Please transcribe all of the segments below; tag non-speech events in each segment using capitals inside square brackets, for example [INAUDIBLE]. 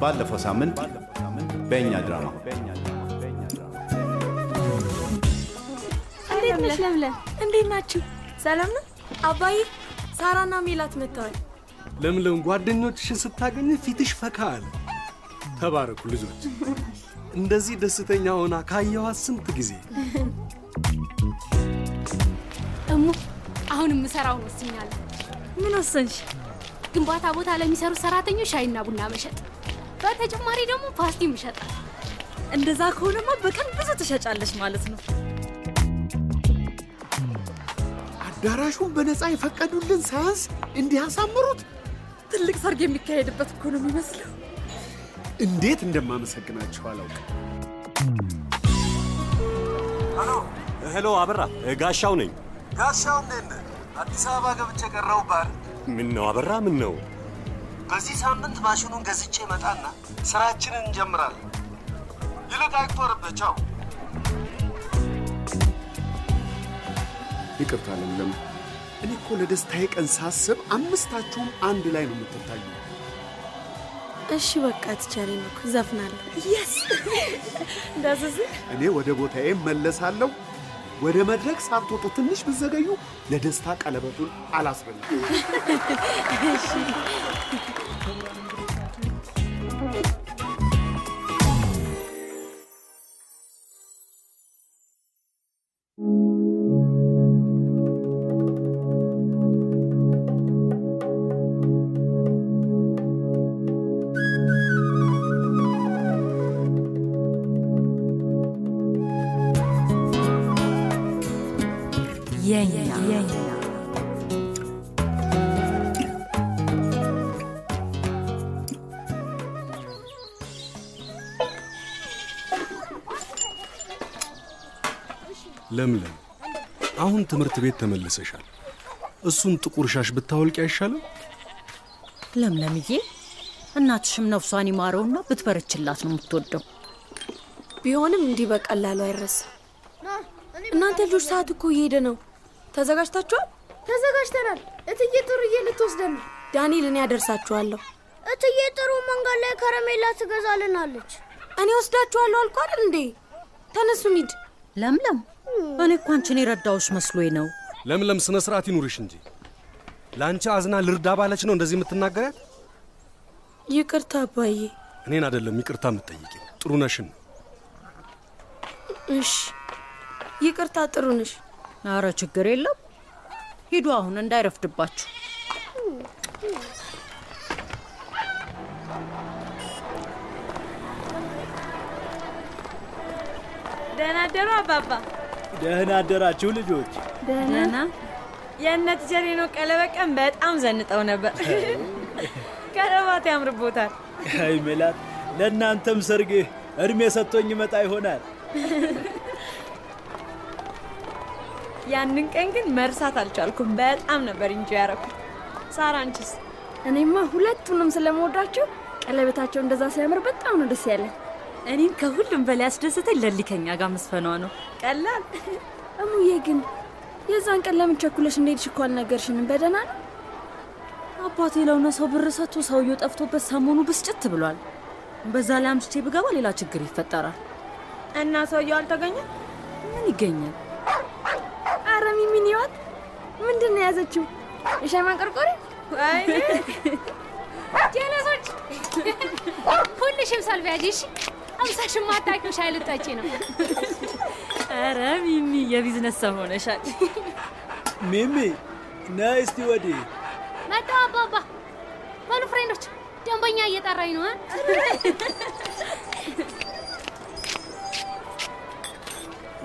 ባለፈው ሳምንት በእኛ ድራማ እንዴት ነሽ ለምለም? እንዴት ናችሁ? ሰላም ነው? አባዬ ሳራና ሜላት መጥተዋል። ለምለም ጓደኞችሽን ስታገኝ ፊትሽ ፈካ አለ። ተባረኩ ልጆች። እንደዚህ ደስተኛ ሆና ካየኋት ስንት ጊዜ። እሙ አሁን የምሰራውን ወስኛለሁ። ምን ወሰንሽ? ግንባታ ቦታ ለሚሰሩ ሰራተኞች ሻይና ቡና መሸጥ፣ በተጨማሪ ደግሞ ፓስቲ ይሸጣል። እንደዛ ከሆነማ በቀን ብዙ ትሸጫለሽ ማለት ነው። አዳራሹን በነፃ የፈቀዱልን ሳያንስ እንዲህ ያሳምሩት። ትልቅ ሰርግ የሚካሄድበት እኮ ነው የሚመስለው። እንዴት እንደማመሰግናቸው አላውቅም። ሄሎ አበራ፣ ጋሻው ነኝ። ጋሻው እንዴት ነህ? አዲስ አበባ ገብቼ ቀረው ባር ምን ነው አበራ፣ ምን ነው? በዚህ ሳምንት ማሽኑን ገዝቼ መጣና ስራችንን እንጀምራለን። ይልቅ አይቆርብህ። ቻው። ይቅርታ ለምለም፣ እኔ እኮ ለደስታዬ ቀን ሳስብ አምስታችሁም አንድ ላይ ነው የምትታዩ። እሺ በቃ ትቻለኝ ነው ዘፍናለሁ። የስ [LAUGHS] እኔ ወደ ቦታዬ መለሳለሁ። ወደ መድረክ ሳትወጡ ትንሽ ብዘገዩ ለደስታ ቀለበቱን አላስበላም። የኛ ለምለም፣ አሁን ትምህርት ቤት ተመልሰሻል። እሱን ጥቁር ሻሽ ብታወልቂ አይሻልም? ለምለምዬ እናትሽም ነፍሷን ይማረውና ብትበረችላት ነው የምትወደው። ቢሆንም እንዲህ በቀላሉ አይረሳም። እናንተ ልጆች ሰዓት እኮ እየሄደ ነው። ተዘጋጅታችኋል? ተዘጋጅተናል። እትዬ ጥሩዬ ልትወስደን ነው። ዳንኤል እኔ ያደርሳችኋለሁ። እትዬ ጥሩ መንገድ ላይ ከረሜላ ትገዛልናለች። እኔ ወስዳችኋለሁ አልኩ አይደል እንዴ? ተነሱ እንሂድ። ለምለም እኔ እኮ አንቺን የረዳውሽ መስሎኝ ነው። ለምለም፣ ስነ ስርዓት ይኑርሽ እንጂ ለአንቺ አዝና ልርዳ ባለች ነው እንደዚህ የምትናገሪያት? ይቅርታ አባዬ። እኔን አይደለም ይቅርታ የምትጠይቂ ጥሩ ነሽን ነው። እሺ ይቅርታ ጥሩ ነሽ። አረ ችግር የለም። ሂዱ አሁን እንዳይረፍድባችሁ። ደህና አደሩ አባባ። ደህና አደራችሁ ልጆች። ደህና የእነት ጀሬኖ ቀለበት ቀን በጣም ዘንጠው ነበር። ቀለባት ያምርቦታል። አይ ሜላት፣ ለእናንተም ሰርግ እድሜ ሰጥቶኝ ይመጣ ይሆናል። ያንን ቀን ግን መርሳት አልቻልኩም። በጣም ነበር እንጂ ያረኩት። ሳራ አንቺስ? እኔማ ሁለቱንም ስለምወዳቸው ቀለበታቸው እንደዛ ሲያምር በጣም ነው ደስ ያለኝ። እኔም ከሁሉም በላይ ያስደስተኝ ለሊከኛ ጋር መስፈኗ ነው። ቀላል እሙዬ ግን የዛን ቀን ለምን ቸኩለሽ እንደሄድሽ እኮ አልነገርሽንም። በደህና ነው? አባቴ ለሆነ ሰው ብር ሰጥቶ ሰውየው ጠፍቶበት ሰሞኑ ብስጭት ብሏል። በዛ ላይ አምሽቼ ብገባ ሌላ ችግር ይፈጠራል። እና ሰውየው አልተገኘም? ምን ይገኛል? አረ ሚሚን ይዋት ምንድን ነው የያዘችው? የሻይ ማንቆርቆሪያ? አይ ጀለሶች ሁልሽም ሰልቢያጅ እሺ። አምሳሽም አታውቂው ሻይ ልጠጪ ነው። ኧረ ሚሚ የቢዝነስ ሰው ሆነሻል። ሚሚ ነይ እስቲ ወዲህ። መጣሁ አባባ። በሉ friend ኦች፣ ደንበኛ እየጠራኝ ነው። እ?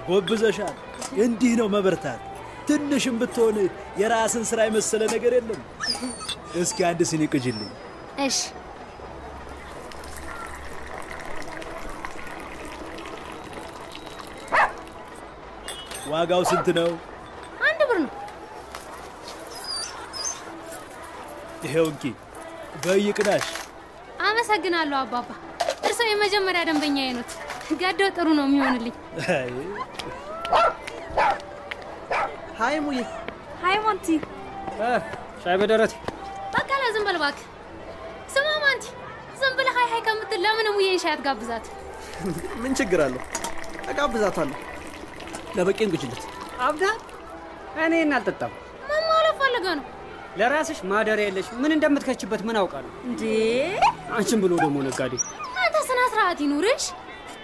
ጎብዘሻል። እንዲህ ነው መበርታት። ትንሽም ብትሆን የራስን ስራ የመሰለ ነገር የለም። እስኪ አንድ ስኒ ቅጅልኝ። እሺ ዋጋው ስንት ነው? አንድ ብር ነው። ይሄው እንኪ በይ ይቅናሽ። አመሰግናለሁ አባባ። እርስዎ የመጀመሪያ ደንበኛዬ ኖት። ገድዎ ጥሩ ነው የሚሆንልኝ። አይ፣ hi ሙዬ፣ hi ማንቲ፣ ሻይ በደረቴ። በቀለ ዝም በል እባክህ። ስማ ማንቲ፣ ዝም ብለህ hi hi ከምትል ለምን ሙዬን ሻይ አትጋብዛት? [LAUGHS] ምን ችግር አለው? እጋብዛታለሁ። ለበቄን ግጅለት አብዳ እኔን አልጠጣም። ምን ማለት ፈልገህ ነው? ለራስሽ ማደሪያ የለሽ ምን እንደምትከችበት ምን አውቃለሁ እንዴ? አንቺን ብሎ ደግሞ ነጋዴ አንተ ስነ ስርዓት ይኑርሽ።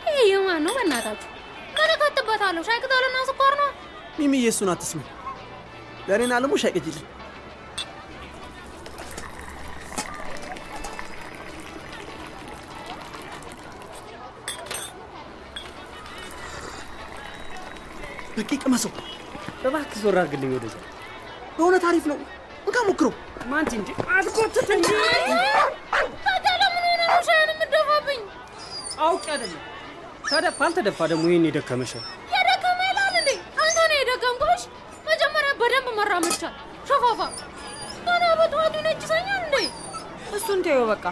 ይሄ የማን ነው? በእናታችሁ ምን እከትበታለሁ? ሻይ ቅጠልና ስኳር ነው። ሚሚዬ፣ እሱን አትስሚ። ለእኔና አለሙ ሻይ ቅጅልኝ። በቂ ቅመሰው። እባክህ ዞር አድርግልኝ ወደዛ። በእውነት አሪፍ ነው። እንካ ሞክረው። ማንቲ እንጂ አትጎትት እንጂ ታዲያ ለምን ሆነ ነው ሻይን የምትደፋብኝ? አውቄ አይደለም። ተደፋ አልተደፋ ደግሞ ይህን የደከመሻል። የደከመ ይላል እንዴ? አንተ ነው የደከምኩሽ። መጀመሪያ በደንብ መራመድ ቻል። ሸፋፋ ገና በጠዋቱ ይነጅሰኛል እንዴ? እሱን ተይው በቃ።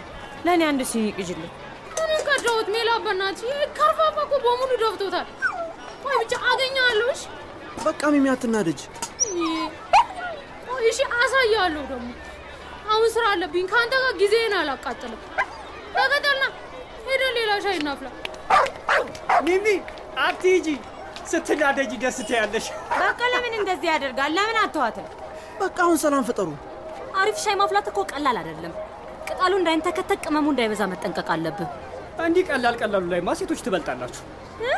ለእኔ አንድ ሲኒ ቅጅልኝ። ምንም ቀዳሁት ሜላ፣ በእናትሽ ይሄ ከርፋፋ እኮ በሙሉ ደፍቶታል። ቆይ ብቻ አገኘዋለሁሽ። በቃ ሚሚ አትናደጅ። እሺ፣ አሳያለሁ ደግሞ። አሁን ስራ አለብኝ። ከአንተ ጋር ጊዜን አላቃጥልም። ተከተልና ሄደን ሌላ ሻይ እናፍላ። ሚሚ አትሂጂ። ስትናደጂ ደስ ትያለሽ። በቃ ለምን እንደዚህ ያደርጋል? ለምን አተዋትም? በቃ አሁን ሰላም ፍጠሩ። አሪፍ ሻይ ማፍላት እኮ ቀላል አይደለም። ቅጠሉ እንዳይንተከተቅ፣ ቅመሙ እንዳይበዛ መጠንቀቅ አለብህ። እንዲህ ቀላል ቀላሉ ላይማ ሴቶች ትበልጣላችሁ። እ?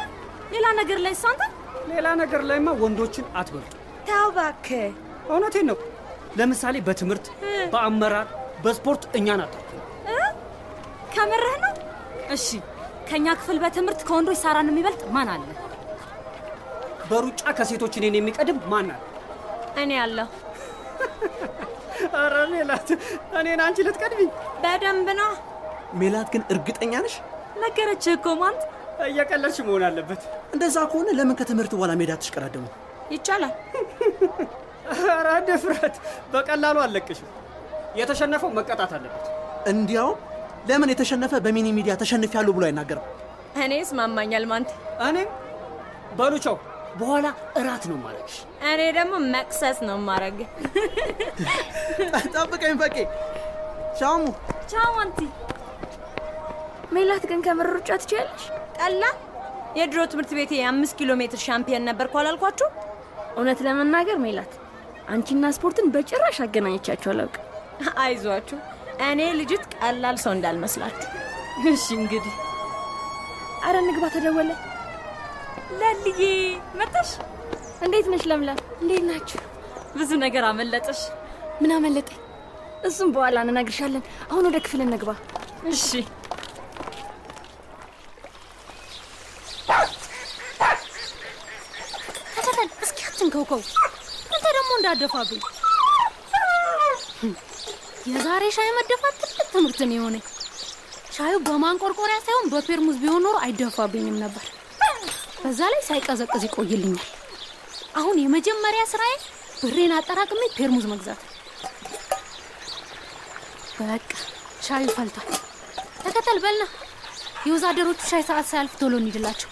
ሌላ ነገር ላይ ሳንተ ሌላ ነገር ላይማ ወንዶችን አትበልጡ። ተው እባክህ። እውነቴን ነው። ለምሳሌ በትምህርት፣ በአመራር፣ በስፖርት እኛን አታውቁ። እ? ከምርህ ነው? እሺ ከኛ ክፍል በትምህርት ከወንዶች ሳራን የሚበልጥ ማን አለ? በሩጫ ከሴቶች እኔን የሚቀድም ማን አለ? እኔ ያለሁ። ኧረ [LAUGHS] ሜላት፣ እኔን አንቺ ልትቀድሚኝ? በደንብ ነው። ሜላት ግን እርግጠኛ ነሽ? ነገረችህ እኮ ማንት። እየቀለድሽ መሆን አለበት። እንደዛ ከሆነ ለምን ከትምህርት በኋላ ሜዳ ትሽቀዳደሙ? ይቻላል። [LAUGHS] ኧረ ድፍረት! በቀላሉ አልለቅሽም። የተሸነፈው መቀጣት አለበት። እንዲያውም ለምን የተሸነፈ በሚኒ ሚዲያ ተሸንፊያለሁ ብሎ አይናገርም? እኔ ይስማማኛል ማንት። እኔም በሉ ቻው። በኋላ እራት ነው ማለቅሽ። እኔ ደግሞ መቅሰስ ነው ማረግ። ጠብቀኝ ፈቄ። ቻሙ ቻው ማንቲ። ሜላት ግን ከምር ሩጫ ትችያለሽ? ቀላ የድሮ ትምህርት ቤቴ የአምስት ኪሎ ሜትር ሻምፒየን ነበርኩ አላልኳችሁ? እውነት ለመናገር ሜላት አንቺና ስፖርትን በጭራሽ አገናኘቻችሁ አላውቅም። አይዟችሁ፣ እኔ ልጅት ቀላል ሰው እንዳልመስላችሁ። እሺ እንግዲህ አረ ንግባ፣ ተደወለ። ለልዬ መጣሽ? እንዴት ነሽ ለምለም? እንዴት ናችሁ? ብዙ ነገር አመለጠሽ። ምን አመለጠኝ? እሱም በኋላ እንነግርሻለን። አሁን ወደ ክፍል እንግባ። እሺ። ተከተል፣ እስኪ አትንከውከው። አንተ ደግሞ እንዳደፋብኝ። የዛሬ ሻይ መደፋት ትልቅ ትምህርት ነው የሆነኝ። ሻዩ በማንቆርቆሪያ ሳይሆን በፔርሙዝ ቢሆን ኖሮ አይደፋብኝም ነበር። በዛ ላይ ሳይቀዘቅዝ ይቆይልኛል። አሁን የመጀመሪያ ስራዬ ብሬን አጠራቅሜ ፔርሙዝ መግዛት። በቃ ሻዩ ፈልቷል። ተከተል በልና የወዛደሮቹ ሻይ ሰዓት ሳያልፍ ቶሎ እንሂድላቸው።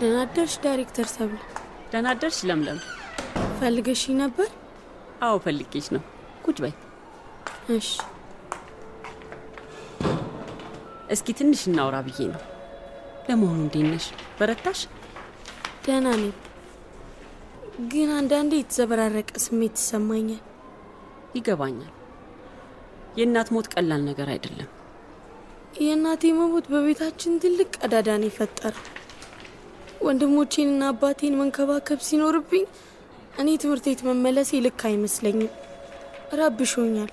ደህና አደርሽ ዳይሬክተር ሰብለ። ደህና አደርሽ ለምለም። ፈልገሽ ነበር? አዎ ፈልጌሽ ነው። ቁጭ በይ። እሺ። እስኪ ትንሽ እናውራ ብዬ ነው። ለመሆኑ እንዴት ነሽ? በረታሽ? ደህና ነኝ፣ ግን አንዳንዴ የተዘበራረቀ ስሜት ይሰማኛል። ይገባኛል። የእናት ሞት ቀላል ነገር አይደለም። የእናቴ መሞት በቤታችን ትልቅ ቀዳዳን የፈጠረው። ወንድሞቼንና አባቴን መንከባከብ ሲኖርብኝ እኔ ትምህርት ቤት መመለሴ ልክ አይመስለኝም። ረብሾኛል።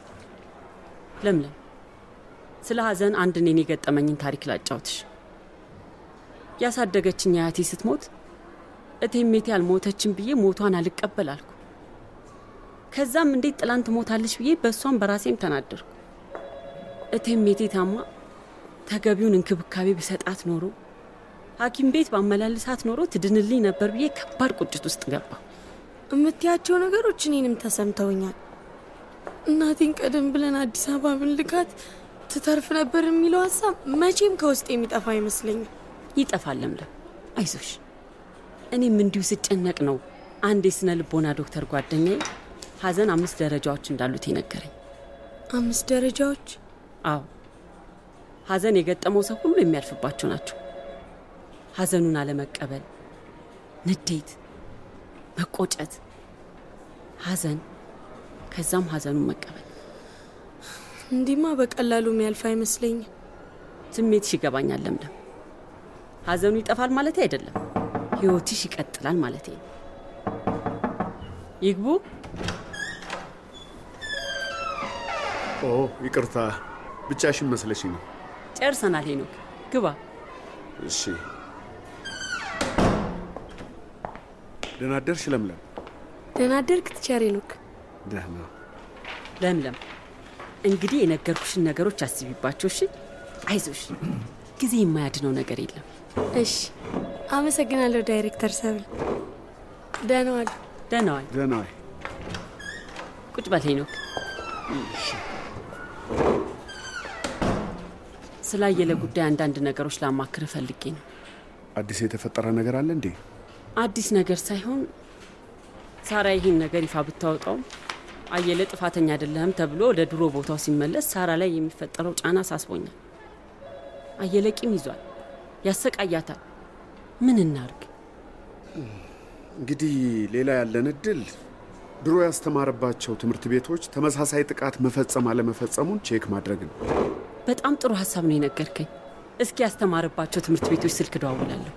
ለምለም፣ ስለ ሀዘን አንድ እኔን የገጠመኝን ታሪክ ላጫውትሽ። ያሳደገችኝ አያቴ ስትሞት እቴሜቴ አልሞተችም ብዬ ሞቷን አልቀበል አልኩ። ከዛም እንዴት ጥላን ትሞታለች ብዬ በእሷም በራሴም ተናደርኩ። እቴሜቴ ታማ ተገቢውን እንክብካቤ ብሰጣት ኖሮ ሐኪም ቤት ባመላልሳት ኖሮ ትድንልኝ ነበር ብዬ ከባድ ቁጭት ውስጥ ገባ። የምትያቸው ነገሮች እኔንም ተሰምተውኛል። እናቴን ቀደም ብለን አዲስ አበባ ብንልካት ትተርፍ ነበር የሚለው ሀሳብ መቼም ከውስጥ የሚጠፋ አይመስለኝም። ይጠፋል ለምለም፣ አይዞሽ። እኔም እንዲሁ ስጨነቅ ነው አንድ የስነ ልቦና ዶክተር ጓደኛዬ ሀዘን አምስት ደረጃዎች እንዳሉት የነገረኝ። አምስት ደረጃዎች? አዎ፣ ሀዘን የገጠመው ሰው ሁሉ የሚያልፍባቸው ናቸው። ሀዘኑን አለመቀበል፣ ንዴት፣ መቆጨት፣ ሀዘን፣ ከዛም ሀዘኑን መቀበል። እንዲማ በቀላሉ የሚያልፍ አይመስለኝም። ስሜትሽ ይገባኛል ለምለም። ሀዘኑ ይጠፋል ማለት አይደለም፣ ህይወትሽ ይቀጥላል ማለት ነው። ይግቡ። ኦ ይቅርታ፣ ብቻሽን መስለሽኝ ነው። ጨርሰናል ሄኖክ፣ ግባ። እሺ። ደህና አደርሽ ለምለም? ደህና አደርክ teacher ሄኖክ? ደህና። ለምለም፣ እንግዲህ የነገርኩሽን ነገሮች አስቢባቸው። እሺ፣ አይዞሽ፣ ጊዜ የማያድነው ነገር የለም። እሺ፣ አመሰግናለሁ ዳይሬክተር ሰብል። ደህና ዋል። ደህና ዋል። ደህና ዋል። ቁጭ በል ሄኖክ። ስላየለ ጉዳይ አንዳንድ ነገሮች ላማክር ፈልጌ ነው። አዲስ የተፈጠረ ነገር አለ እንዴ? አዲስ ነገር ሳይሆን ሳራ ይህን ነገር ይፋ ብታወጣውም አየለ ጥፋተኛ አይደለህም ተብሎ ወደ ድሮ ቦታው ሲመለስ ሳራ ላይ የሚፈጠረው ጫና አሳስቦኛል። አየለ ቂም ይዟል፣ ያሰቃያታል። ምን እናርግ? እንግዲህ ሌላ ያለን እድል ድሮ ያስተማረባቸው ትምህርት ቤቶች ተመሳሳይ ጥቃት መፈጸም አለመፈጸሙን check ማድረግ ነው። በጣም ጥሩ ሀሳብ ነው የነገርከኝ። እስኪ ያስተማረባቸው ትምህርት ቤቶች ስልክ እደዋውላለሁ።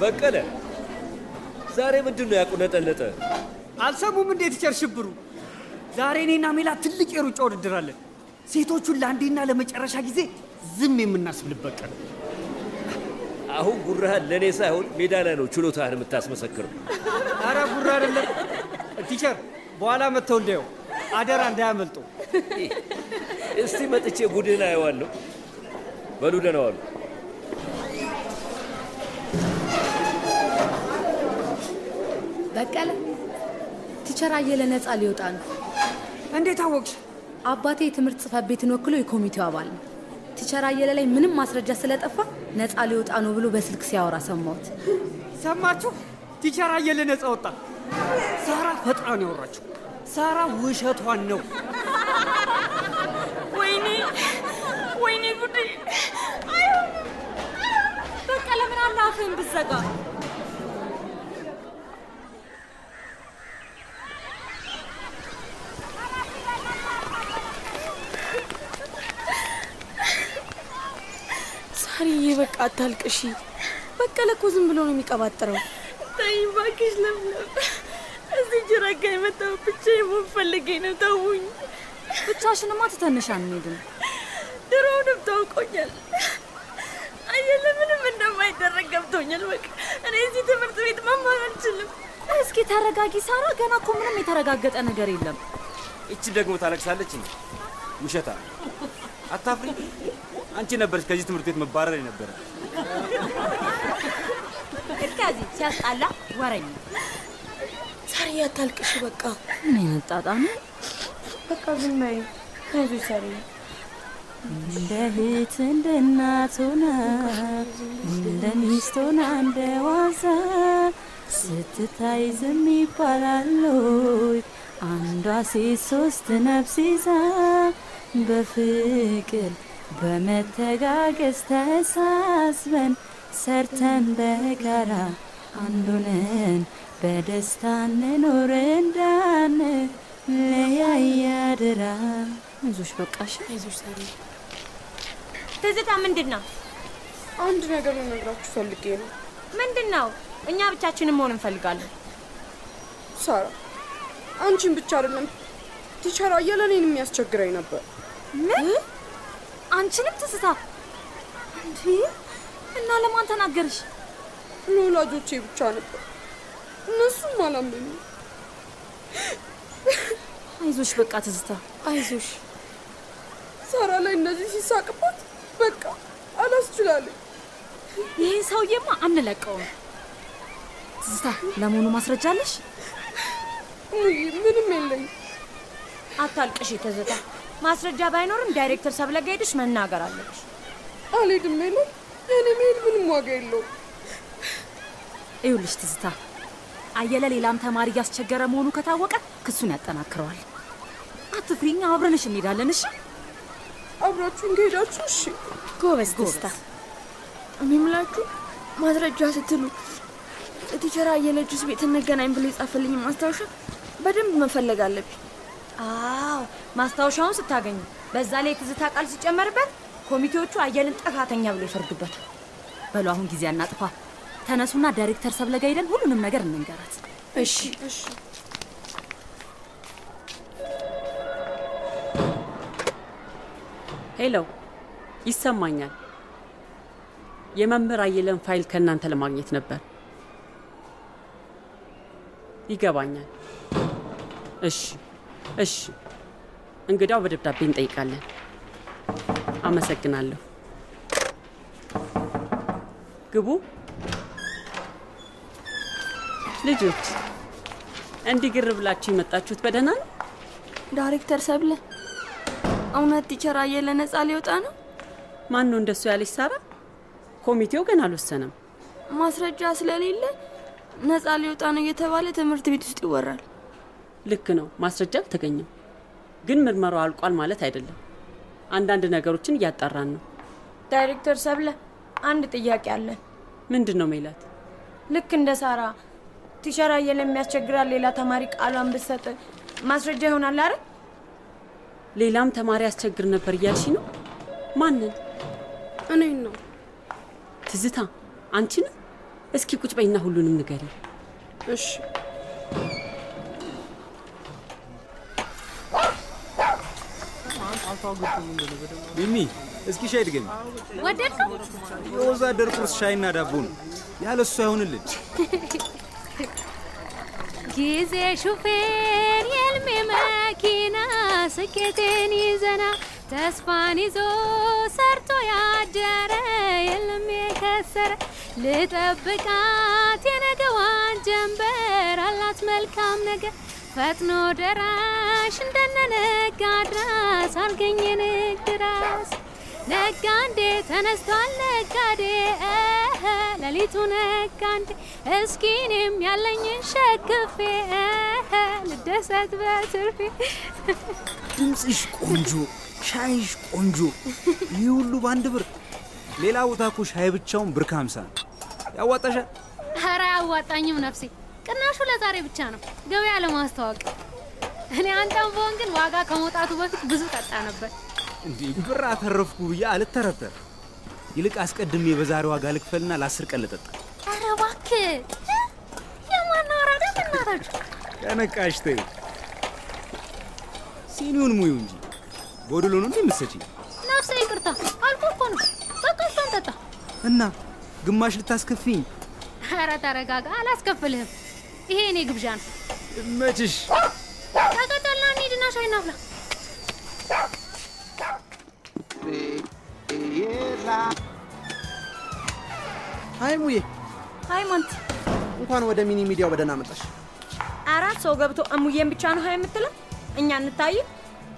በቀለ ዛሬ ምንድን ነው ያቁነጠነጠ? አልሰሙም እንዴት teacher ሽብሩ? ዛሬ እኔና ሜላ ትልቅ የሩጫ ውድድር አለን። ሴቶቹን ለአንዴና ለመጨረሻ ጊዜ ዝም የምናስብልበት ቀን። አሁን ጉራህን ለእኔ ሳይሆን ሜዳ ላይ ነው ችሎታህን የምታስመሰክረው። አረ ጉራ አይደለም teacher፣ በኋላ መጥተው እንዳየው አደራ እንዳያመልጡ። እስቲ መጥቼ ጉድህን አየዋለሁ። በሉ ደህና ዋሉ። በቀለ teacher አየለ ነፃ ሊወጣ ነው። እንዴት አወቅሽ? አባቴ የትምህርት ጽሕፈት ቤትን ወክሎ የኮሚቴው አባል ነው። teacher አየለ ላይ ምንም ማስረጃ ስለጠፋ ነፃ ሊወጣ ነው ብሎ በስልክ ሲያወራ ሰማሁት። ሰማችሁ? teacher አየለ ነፃ ወጣ። ሳራ ፈጥራ ነው ያወራችው። ሳራ ውሸቷን ነው። ወይኔ ወይኔ ጉዴ! በቀለ ምን አለ አፍህን ብትዘጋ። ሳርዬ በቃ አታልቅሺ። በቀለ እኮ ዝም ብሎ ነው የሚቀባጥረው። ተይኝ እባክሽ ለምለም። እዚህ ጅረጋ የመጣው ብቻዬን መሆን ፈልጌ ነው። ተውኝ። ብቻሽንማ ትተንሽ አንሄድም። ድሮውንም ታውቆኛል። አየለ ምንም እንደማይደረግ ገብቶኛል። በቃ እኔ እዚህ ትምህርት ቤት መማር አልችልም። እስኪ ተረጋጊ ሳራ። ገና እኮ ምንም የተረጋገጠ ነገር የለም። እቺ ደግሞ ታለቅሳለች። እንዴ? ውሸታ አታፍሪ። አንቺ ነበርሽ ከዚህ ትምህርት ቤት መባረር የነበረ። ከዚህ ሲያስጣላ ወረኝ። ሳርዬ አታልቅሺ በቃ። ምን አይነት ጣጣ ነው? በቃ ዝም በይ። አይዞሽ ሳርዬ። እንደ እህት እንደ እናት ሆና እንደ ሚስት ሆና እንደ ዋዛ ስትታይ ዝም ይባላል ወይ? አንዷ ሴት ሶስት ነፍስ ይዛ በፍቅር በመተጋገዝ ተሳስበን ሰርተን በጋራ አንዱነን በደስታ እንኖር እንዳን ለያያ አደራ። አይዞሽ በቃሽ። አይዞሽ ሳርዬ። ትዝታ ምንድን ነው? አንድ ነገር ልነግራችሁ ፈልጌ ነው። ምንድን ነው? እኛ ብቻችንን መሆን እንፈልጋለን። ሳራ አንቺን ብቻ አይደለም ቲቸር አየለ እኔን የሚያስቸግረኝ ነበር። ምን? አንቺንም ትዝታ? እንዴ! እና ለማን ተናገርሽ? ለወላጆቼ ብቻ ነበር። እነሱም አላመኑ። አይዞሽ በቃ ትዝታ፣ አይዞሽ። ሳራ ላይ እንደዚህ ሲሳቅባት በቃ አላስችላለኝ። ይህን ሰውዬማ አንለቀውም። ትዝታ፣ ለመሆኑ ማስረጃ አለሽ? ምንም የለኝ። አታልቅሽ ትዝታ። ማስረጃ ባይኖርም ዳይሬክተር ሰብለ ጋ ሄደሽ መናገር አለብሽ። አልሄድም ሜላት። እኔ መሄድ ምንም ዋጋ የለውም። ይኸውልሽ ትዝታ፣ አየለ ሌላም ተማሪ እያስቸገረ መሆኑ ከታወቀ ክሱን ያጠናክረዋል። አትፍሪኝ፣ አብረንሽ እንሄዳለን። እሺ አብራችሁኝ ከሄዳችሁ እሺ። ጎበዝ ትዝታ። እኔ የምላችሁ ማስረጃ ስትሉ teacher አየለ ጁስ ቤት እንገናኝ ብሎ የጻፈልኝ ማስታወሻ በደንብ መፈለግ አለብኝ። አዎ ማስታወሻውን ስታገኙ በዛ ላይ የትዝታ ቃል ሲጨመርበት ኮሚቴዎቹ አየለን ጥፋተኛ ብሎ ይፈርዱበታል። በሉ አሁን ጊዜ አናጥፋ። ተነሱና ዳይሬክተር ሰብለ ሄደን ሁሉንም ነገር እንንገራት። እሺ እሺ። hello፣ ይሰማኛል። የመምህር አየለን ፋይል ከእናንተ ለማግኘት ነበር። ይገባኛል። እሺ፣ እሺ። እንግዲያው በደብዳቤ እንጠይቃለን። አመሰግናለሁ። ግቡ። ልጆች እንዲህ ግር ብላችሁ የመጣችሁት በደህና ነው? ዳይሬክተር ሰብለ፣ እውነት teacher አየለ ነፃ ሊወጣ ነው? ማን ነው እንደሱ ያለሽ? ሳራ፣ ኮሚቴው ገና አልወሰነም። ማስረጃ ስለሌለ ነፃ ሊወጣ ነው እየተባለ ትምህርት ቤት ውስጥ ይወራል። ልክ ነው፣ ማስረጃ አልተገኘም። ግን ምርመራው አልቋል ማለት አይደለም። አንዳንድ ነገሮችን እያጣራን ነው። ዳይሬክተር ሰብለ፣ አንድ ጥያቄ አለን። ምንድን ነው ሜላት? ልክ እንደ ሳራ teacher አየለ የሚያስቸግራት ሌላ ተማሪ ቃሏን ብትሰጥ ማስረጃ ይሆናል አይደል? ሌላም ተማሪ ያስቸግር ነበር እያልሽ ነው? ማንን? እኔን ነው። ትዝታ፣ አንቺንም? እስኪ ቁጭ በይና ሁሉንም ንገሪ። እሺ። ሚሚ እስኪ ሻይ ድገሚ። ወደድከው? የወዛደር ቁርስ ሻይና ዳቦ ነው። ያለ እሱ አይሆንልን። ጊዜ ሹፌር የልሜ መኪና ስኬቴን ይዘና ተስፋን ይዞ ሰርቶ ያደረ የለም የከሰረ ልጠብቃት የነገዋን ጀንበር አላት መልካም ነገር ፈጥኖ ደራሽ እንደነ ነጋድራስ አርገኝ የንግድ ራስ ነጋንዴ ተነስቷል ነጋዴ ሌሊቱ ነጋንዴ እስኪ እኔም ያለኝን ሸክፌ ልደሰት በትርፌ ድምፅሽ ቆንጆ፣ ሻይሽ ቆንጆ። ይህ ሁሉ በአንድ ብር። ሌላ ቦታ እኮ ሻይ ብቻውን ብር ከሀምሳ ነው። ያዋጣሻል? ኧረ አያዋጣኝም ነፍሴ። ቅናሹ ለዛሬ ብቻ ነው፣ ገበያ ለማስተዋወቅ። እኔ አንተም በሆን ግን ዋጋ ከመውጣቱ በፊት ብዙ ጠጣ ነበር። እንዲህ ብር አተረፍኩ ብዬ አልተረተር። ይልቅ አስቀድሜ በዛሬ ዋጋ ልክፈልና ለአስር ቀን ልጠጣ። ኧረ እባክህ የማን አራዳ በእናታችሁ። ከነቃሽ ተይው። ሲኒውን ሙዩ እንጂ ጎድሎ ነው እንዴ የምትሰጪኝ? ነፍሴ ይቅርታ አልኩ እኮ ነው። በቃ እሷን ጠጣ። እና ግማሽ ልታስከፊኝ? ኧረ ተረጋጋ፣ አላስከፍልህም። ይሄ እኔ ግብዣ ነው። መችሽ ተቀጠልና እንሂድና ሻይ እናፍላ። hi ሙዬ፣ hi ማንቲ፣ እንኳን ወደ ሚኒ ሚዲያው በደህና መጣሽ። አራት ሰው ገብቶ ሙዬን ብቻ ነው hi የምትለው? እኛ አንታይ?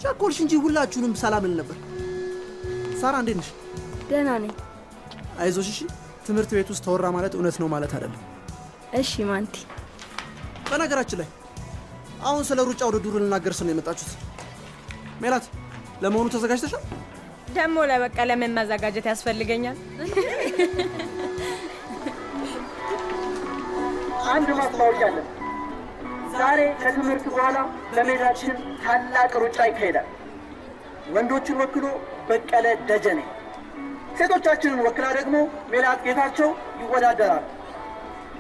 ቸኮልሽ እንጂ ሁላችሁንም ሰላም ልል ነበር። ሳራ እንዴት ነሽ? ደህና ነኝ። አይዞሽ እሺ። ትምህርት ቤት ውስጥ ተወራ ማለት እውነት ነው ማለት አይደለም። እሺ ማንቲ። በነገራችን ላይ አሁን ስለ ሩጫ ውድድሩ ልናገር ነው የመጣችሁት። ሜላት፣ ለመሆኑ ተዘጋጅተሻል? ደግሞ ለበቀለ ምን መዘጋጀት ያስፈልገኛል? አንድ ማስታወቂያ አለን። ዛሬ ከትምህርት በኋላ በሜዳችን ታላቅ ሩጫ ይካሄዳል። ወንዶችን ወክሎ በቀለ ደጀኔ፣ ሴቶቻችንን ወክላ ደግሞ ሜላት ጌታቸው ይወዳደራሉ።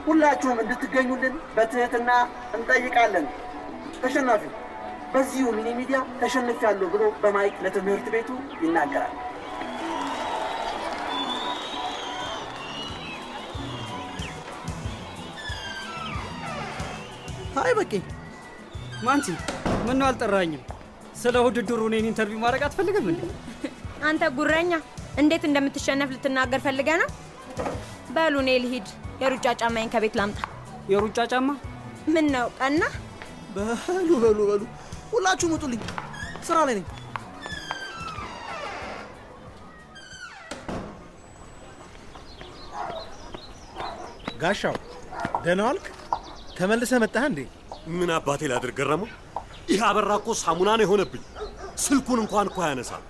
ሁላችሁም እንድትገኙልን በትህትና እንጠይቃለን። ተሸናፊው በዚሁ ሚኒ ሚዲያ ተሸንፊያለሁ ብሎ በ mic ለትምህርት ቤቱ ይናገራል። hi በቄ ማንቲ፣ ምነው አልጠራኸኝም? ስለ ውድድሩ እኔን interview ማድረግ አትፈልግም እንዴ? አንተ ጉረኛ፣ እንዴት እንደምትሸነፍ ልትናገር ፈልገህ ነው? በሉ እኔ ልሂድ፣ የሩጫ ጫማዬን ከቤት ላምጣ። የሩጫ ጫማ ምን ነው ቀና? በሉ በሉ በሉ ሁላችሁ ውጡልኝ፣ ስራ ላይ ነኝ። ጋሻው ደህና ዋልክ? ተመልሰ መጣህ እንዴ? ምን አባቴ ላድርግ ገረመው። ይህ አበራ እኮ ሳሙና ነው የሆነብኝ። ስልኩን እንኳን እኮ አያነሳም።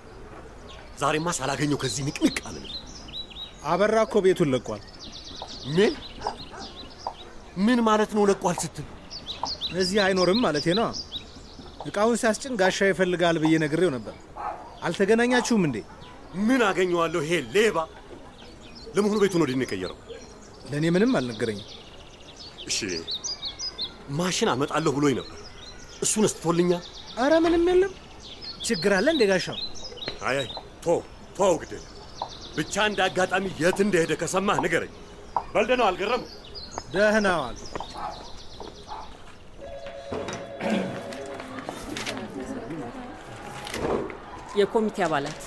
ዛሬማ ሳላገኘው ከዚህ ንቅንቅ አልልም። አበራ እኮ ቤቱን ለቋል። ምን ምን ማለት ነው ለቋል ስትል? እዚህ አይኖርም ማለቴ ነው። እቃውን ሲያስጭን ጋሻ ይፈልጋል ብዬ ነግሬው ነበር። አልተገናኛችሁም እንዴ? ምን አገኘዋለሁ? ይሄ ሌባ ለመሆኑ ቤቱን ወዲህ የቀየረው? ለእኔ ምንም አልነገረኝም። እሺ ማሽን አመጣለሁ ብሎኝ ነበር። እሱን እስትቶልኛል። አረ ምንም የለም። ችግር አለ እንዴ ጋሻው? አይ አይ ቶ ቶ ግድል ብቻ እንደ አጋጣሚ የት እንደሄደ ከሰማህ ንገረኝ። በልደ ነው አልገረም? ደህና ዋል። የኮሚቴ አባላት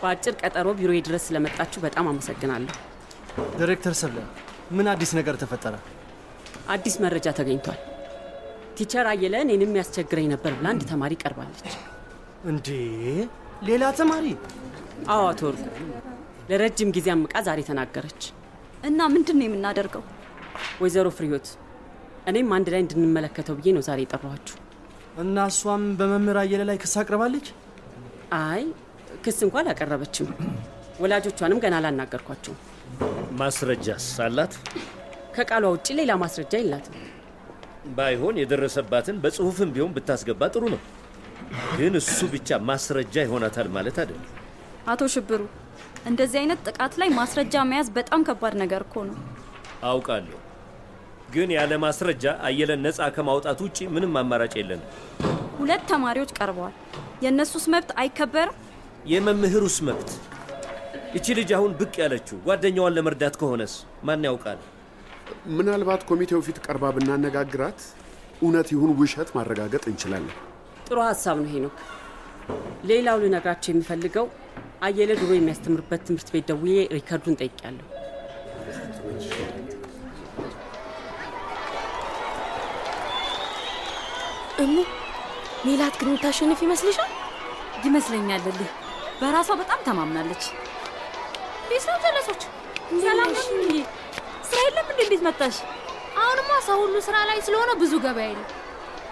በአጭር ቀጠሮ ቢሮዬ ድረስ ስለመጣችሁ በጣም አመሰግናለሁ። ዲሬክተር ሰብለ፣ ምን አዲስ ነገር ተፈጠረ? አዲስ መረጃ ተገኝቷል። teacher አየለ እኔንም ያስቸግረኝ ነበር ብላ አንድ ተማሪ ቀርባለች። እንዴ ሌላ ተማሪ? አዎ አቶ ወርቁ ለረጅም ጊዜ አምቃ ዛሬ ተናገረች። እና ምንድን ነው የምናደርገው? ወይዘሮ ፍሬህይወት እኔም አንድ ላይ እንድንመለከተው ብዬ ነው ዛሬ የጠራኋችሁ። እና እሷም በመምህር አየለ ላይ ክስ አቅርባለች? አይ ክስ እንኳን አላቀረበችም። ወላጆቿንም ገና አላናገርኳቸውም። ማስረጃስ አላት? ከቃሏ ውጭ ሌላ ማስረጃ የላትም። ባይሆን የደረሰባትን በጽሁፍም ቢሆን ብታስገባ ጥሩ ነው። ግን እሱ ብቻ ማስረጃ ይሆናታል ማለት አይደለም። አቶ ሽብሩ፣ እንደዚህ አይነት ጥቃት ላይ ማስረጃ መያዝ በጣም ከባድ ነገር እኮ ነው። አውቃለሁ፣ ግን ያለ ማስረጃ አየለን ነፃ ከማውጣት ውጭ ምንም አማራጭ የለንም። ሁለት ተማሪዎች ቀርበዋል። የእነሱስ መብት አይከበርም? የመምህሩስ መብት? እቺ ልጅ አሁን ብቅ ያለችው ጓደኛዋን ለመርዳት ከሆነስ ማን ያውቃል? ምናልባት ኮሚቴው ፊት ቀርባ ብናነጋግራት እውነት ይሁን ውሸት ማረጋገጥ እንችላለን። ጥሩ ሀሳብ ነው ሄኖክ። ሌላው ልነግራቸው የሚፈልገው አየለ ድሮ የሚያስተምርበት ትምህርት ቤት ደውዬ record ኡን ጠይቄያለሁ። እሙ ሜላት ግን የምታሸንፍ ይመስልሻል? ይመስለኛል። በራሷ በጣም ተማምናለች። ነው ጀለሶች? ሰላም? ስራ የለም እንዴ? እንዴት መጣሽ? አሁንማ ሰው ሁሉ ስራ ላይ ስለሆነ ብዙ ገበያ የለም።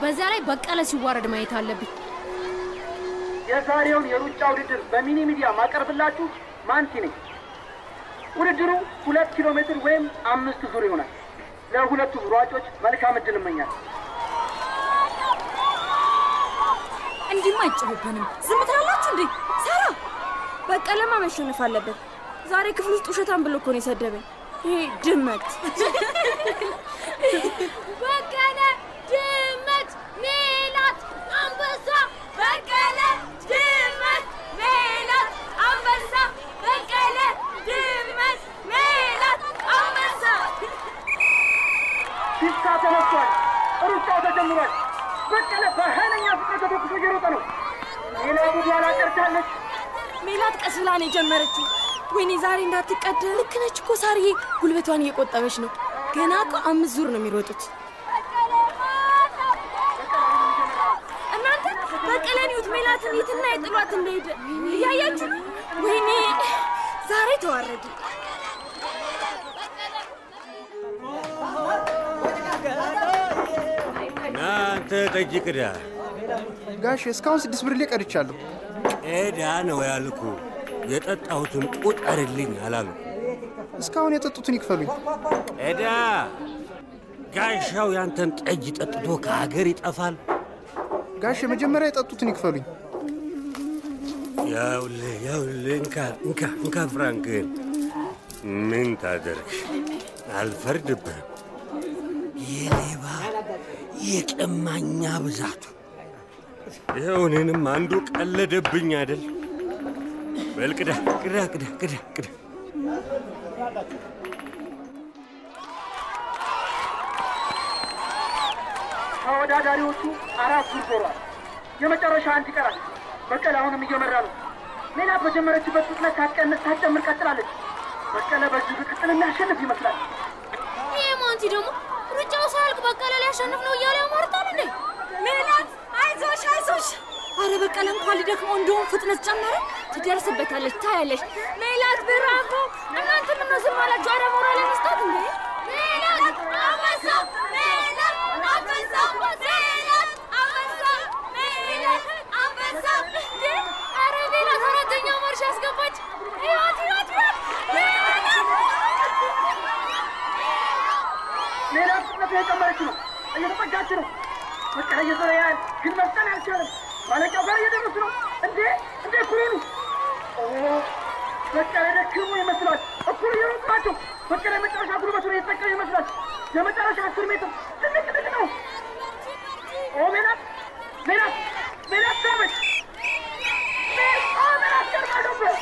በዛ ላይ በቀለ ሲዋረድ ማየት አለብኝ። የዛሬውን የሩጫ ውድድር በሚኒ ሚዲያ ማቀርብላችሁ ማንቲ ነኝ። ውድድሩ ሁለት ኪሎ ሜትር ወይም አምስት ዙር ይሆናል። ለሁለቱም ሯጮች መልካም እድል እመኛለሁ። እንዲህማ አይጮህብንም። ዝም ትላላችሁ እንዴ? ሳራ በቀለማ መሸነፍ አለበት። ዛሬ ክፍል ውስጥ ውሸታም ብሎ እኮ ነው የሰደበኝ። ይሄ ድመት [LAUGHS] በቀለ ድመት፣ ሜላት አንበሳ፣ በቀለ ድመት፣ ሜላት አንበሳ፣ በቀለ ድመት፣ ሜላት አንበሳ። ፒስታ ተነስቷል። ሩጫው ተጀምሯል። በቀለ በኃይለኛ ፍጥነት ተተኩሶ እየሮጠ ነው። ሌላ ቡድ ያላ ቀርታለች። ሜላት ቀስ ብላ ነው የጀመረችው። ወይኔ ዛሬ እንዳትቀደም። ልክ ነች እኮ ሳርዬ፣ ጉልበቷን እየቆጠበች ነው። ገና እኮ አምስት ዙር ነው የሚሮጡት። እናንተ በቀለን ይሁት ሜላትን የትና የጥሏት እንደሄደ እያያችሁ ወይኔ ዛሬ ተዋረዱ። እናንተ ጠጅ ቅዳ ጋሽ እስካሁን ስድስት ብርሌ ቀድቻለሁ። ቅዳ ነው ያልኩ። የጠጣሁትን ቁጠርልኝ አላሉ። እስካሁን የጠጡትን ይክፈሉኝ። ቅዳ ጋሻው ያንተን ጠጅ ጠጥቶ ከሀገር ይጠፋል። ጋሽ መጀመሪያ የጠጡትን ይክፈሉኝ። ያውልህ ያውልህ፣ እንካ እንካ እንካ ፍራንክን። ምን ታደርግ፣ አልፈርድብህም። የቀማኛ ብዛቱ ይኸው እኔንም አንዱ ቀለደብኝ አይደል? በል ቅዳ ቅዳ ቅዳ ቅዳ ቅዳ። ተወዳዳሪዎቹ አራት ዙር ዞሯል። የመጨረሻ አንድ ይቀራል። በቀለ አሁንም እየመራ ነው። ሜላት በጀመረችበት ፍጥነት ሳትቀንስ ሳትጨምር ቀጥላለች። በቀለ በዚህ ብቅጥል የሚያሸንፍ ይመስላል። ይሄ ማንቲ ደግሞ በቀለ ሊያሸንፍ ነው እያለ ያሟርታል እንዴ? ሜላት አይዞሽ አይዞሽ። አረ በቀለ እንኳን ሊደክመው እንደውም ፍጥነት ጨመረ። ትደርስበታለች፣ ታያለች። ሜላት ብራቦ! እናንተ ምነው ዝም አላችሁ? አረ ሞራል ያነስታት እንዴ? ሜላት አንበሳ! ሜላት አንበሳ! ሜላት አንበሳ! አረ ሜላት አራተኛ ማርሽ ያስገባች ህይወት እየተጠጋች ነው። በቀለ እየዞረ ያህል ግን መፍጠን አልቻለም። ማለቂያው ጋር እየደረሱ ነው። እንዴ እንዴ ኩሩኑ በቀለ ደክሞ ይመስላል። እኩል እየሮጡ ናቸው። በቀለ የመጨረሻ ጉልበቱን እየተጠቀመ ይመስላል። የመጨረሻ አስር ሜትር ትልቅ ትልቅ ነው። ኦ ሜላት ሜላት ሜላት ዳመች ሜላት ቀርባ ነበር።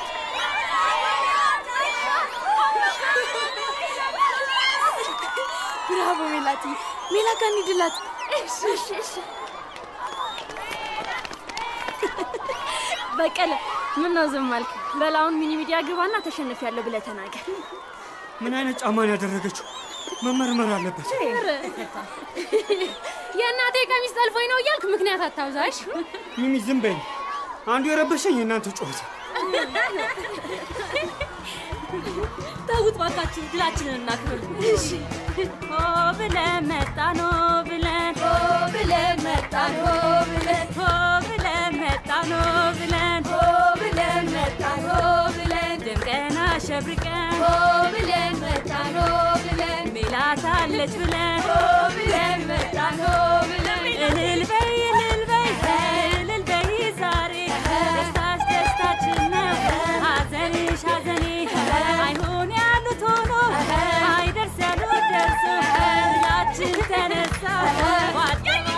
ብራቮ ሜላት ሜላ ጋር እንሂድላት እሺ እሺ እሺ በቀለ ምን ነው ዝም አልክ? በላውን ሚኒ ሚዲያ ግባና ተሸንፊያለሁ ብለህ ተናገር። ምን አይነት ጫማን ያደረገችው መመርመር አለበት። የእናቴ ቀሚስ ጠልፎኝ ነው እያልክ ምክንያት አታብዛሽ። ሚሚ ዝም በይኝ። አንዱ የረበሸኝ የእናንተ ጩኸት። ተውት ባካችሁ፣ ድላችንን እናክብር። እሺ ሆ ብለን መጣን ሆ ብለን ሆ ብለን መጣን ሆ ብለን ሆ ብለን መጣን ሆ ብለን ሆ ብለን መጣን ሆ ብለን ደምቀን አሸብርቀን ሆ ብለን መጣን ሆ ብለን ሜላት አለች ብለን ሆ ብለን መጣን ሆ ብለን Minnesota. What?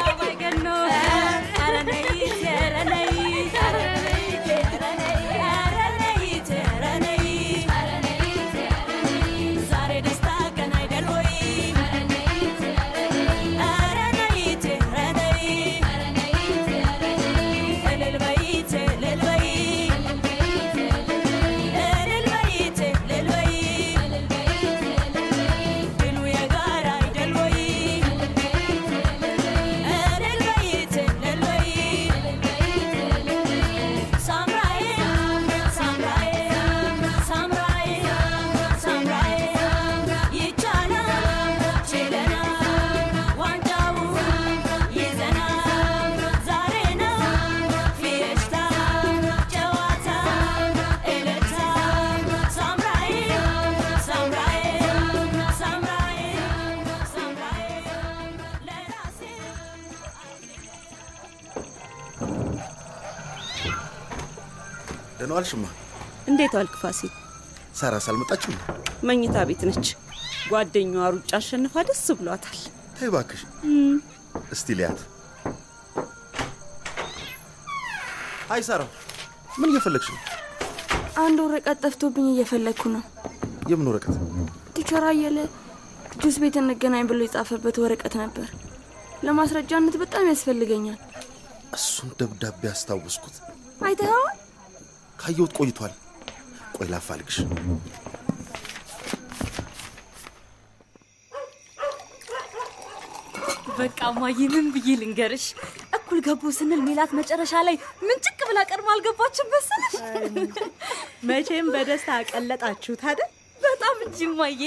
እንዴት ዋልክ ፋሲል? ሳራስ አልመጣችም? መኝታ ቤት ነች። ጓደኛዋ ሩጫ አሸንፋ ደስ ብሏታል። ተይ እባክሽ፣ እስቲ ልያት። አይ ሳራ፣ ምን እየፈለግሽ ነው? አንድ ወረቀት ጠፍቶብኝ እየፈለግኩ ነው። የምን ወረቀት? teacher አየለ ጁስ ቤት እንገናኝ ብሎ የጻፈበት ወረቀት ነበር። ለማስረጃነት በጣም ያስፈልገኛል። እሱን ደብዳቤ አስታወስኩት። አይተኸዋል? ካየሁት ቆይቷል። ቆይ ላፋልግሽ። በቃ እማዬ ምን ብዬ ልንገርሽ? እኩል ገቡ ስንል ሜላት መጨረሻ ላይ ምንጭቅ ብላ ቀድማ አልገባችም መሰለሽ? መቼም በደስታ አቀለጣችሁት አይደል? በጣም እንጂ እማዬ።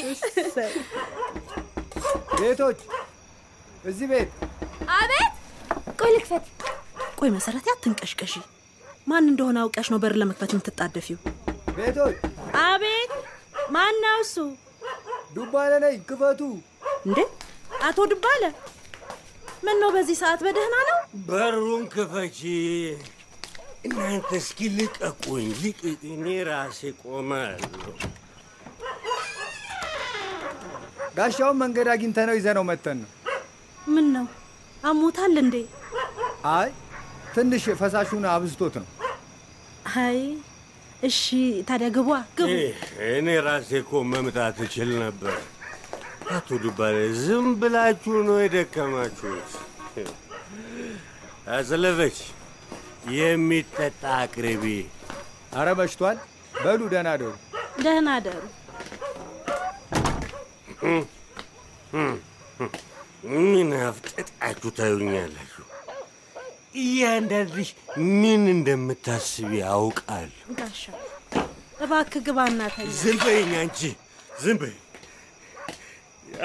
ቤቶች እዚህ ቤት አቤት። ቆይ ልክፈት። ቆይ መሰረት አትንቀሽቀሺ። ማን እንደሆነ አውቀሽ ነው በር ለመክፈት የምትጣደፊው? ቤቶች አቤት፣ ማን ነው እሱ? ዱባለ ነኝ፣ ክፈቱ። እንዴ አቶ ድባለ፣ ምን ነው በዚህ ሰዓት በደህና ነው? በሩን ክፈቺ። እናንተ እስኪ ልቀቁኝ፣ ልቀቅ። እኔ ራሴ ቆማለሁ። ጋሻውን መንገድ አግኝተነው ይዘነው መተን ነው። ምን ነው አሞታል እንዴ? አይ ትንሽ ፈሳሹን አብዝቶት ነው። አይ እሺ፣ ታዲያ ግቧ ግቡ። እኔ ራሴ እኮ መምጣት እችል ነበር። አቶ ዱባለ ዝም ብላችሁ ነው የደከማችሁት። አዘለፈች፣ የሚጠጣ አቅርቢ። አረ መሽቷል። በሉ ደህና ደሩ። ደህና ደሩ። ምን አፍጠጣችሁ ታዩኛላችሁ? እያንዳንድሽ ምን እንደምታስቢ ያውቃል። ጋሻ እባክህ ግባና ተኛ። ዝም በይኝ አንቺ፣ ዝም በይ።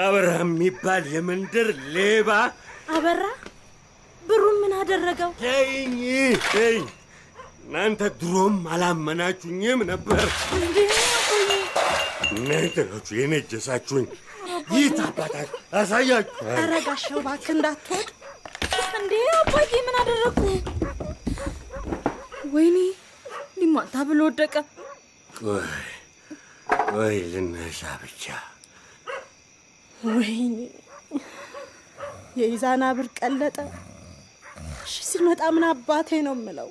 አብርሃም የሚባል የመንደር ሌባ አበራ ብሩን ምን አደረገው? ተይኝ፣ ተይኝ። እናንተ ድሮም አላመናችሁኝም ነበር። እናንተ ናችሁ የነጀሳችሁኝ። ይህ አባታችሁ አሳያችሁ። ኧረ ጋሻው እባክህ እንዳትወድ። እንዴ አባዬ ምን አደረግኩ? ወይኔ ሊማታ ብሎ ወደቀ። ቆይ ቆይ ልነሳ ብቻ። ወይኔ የኢዛና ብር ቀለጠ። እሺ ሲመጣ ምን አባቴ ነው የምለው?